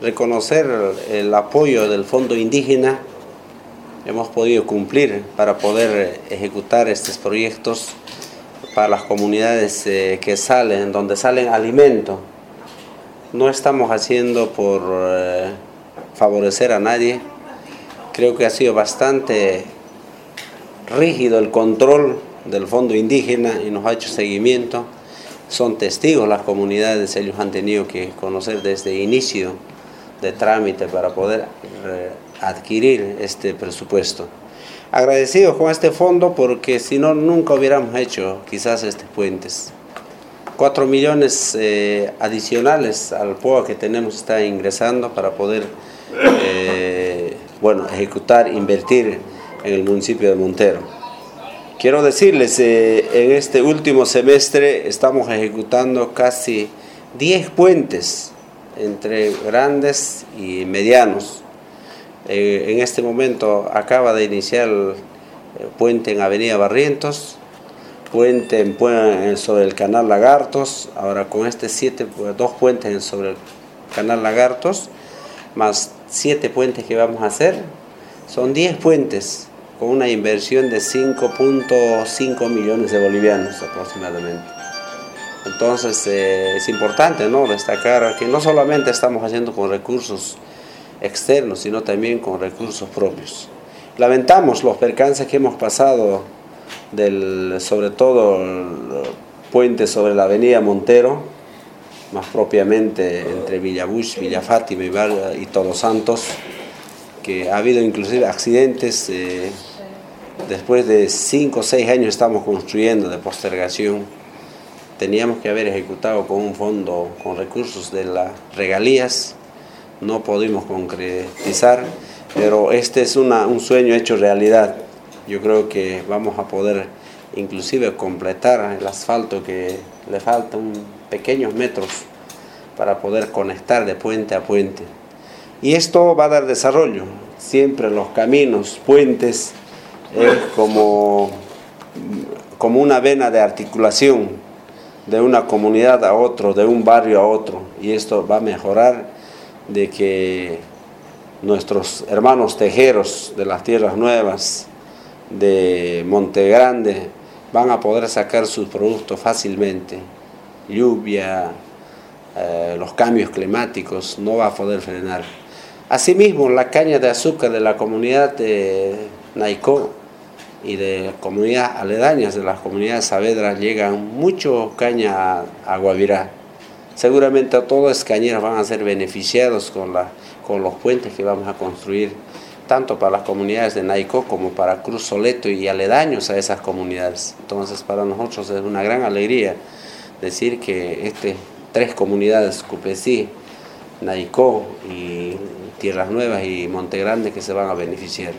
reconocer el apoyo del Fondo Indígena, hemos podido cumplir para poder ejecutar estos proyectos para las comunidades eh, que salen, donde salen alimentos. No estamos haciendo por eh, favorecer a nadie. Creo que ha sido bastante rígido el control del fondo indígena y nos ha hecho seguimiento. Son testigos las comunidades, ellos han tenido que conocer desde el inicio de trámite para poder eh, adquirir este presupuesto. Agradecidos con este fondo porque si no nunca hubiéramos hecho quizás estos puentes. Cuatro millones eh, adicionales al POA que tenemos está ingresando para poder eh, bueno, ejecutar, invertir en el municipio de Montero. Quiero decirles, eh, en este último semestre estamos ejecutando casi 10 puentes entre grandes y medianos. Eh, en este momento acaba de iniciar el puente en Avenida Barrientos, puente en, sobre el Canal Lagartos, ahora con este siete, dos puentes sobre el Canal Lagartos, más siete puentes que vamos a hacer, son 10 puentes con una inversión de 5.5 millones de bolivianos aproximadamente. Entonces eh, es importante ¿no? destacar que no solamente estamos haciendo con recursos externos, sino también con recursos propios. Lamentamos los percances que hemos pasado, del, sobre todo el puente sobre la avenida Montero, más propiamente entre Villabush, Villa Fátima y, Todos Santos, que ha habido inclusive accidentes. Eh, después de cinco o seis años estamos construyendo de postergación. Teníamos que haber ejecutado con un fondo con recursos de las regalías, no pudimos concretizar, pero este es un sueño hecho realidad. Yo creo que vamos a poder inclusive completar el asfalto que le faltan pequeños metros para poder conectar de puente a puente. Y esto va a dar desarrollo. Siempre los caminos, puentes, es como, como una vena de articulación de una comunidad a otro, de un barrio a otro, y esto va a mejorar de que nuestros hermanos tejeros de las tierras nuevas, de Monte Grande, van a poder sacar sus productos fácilmente. Lluvia, eh, los cambios climáticos, no va a poder frenar. Asimismo, la caña de azúcar de la comunidad de Naicó y de comunidades aledañas de las comunidades Saavedra llegan mucho caña a Guavirá. Seguramente a todos los cañeros van a ser beneficiados con, la, con los puentes que vamos a construir, tanto para las comunidades de Naicó como para Cruz Soleto y aledaños a esas comunidades. Entonces para nosotros es una gran alegría decir que este, tres comunidades, Cupesí, Naicó y Tierras Nuevas y Monte Grande que se van a beneficiar.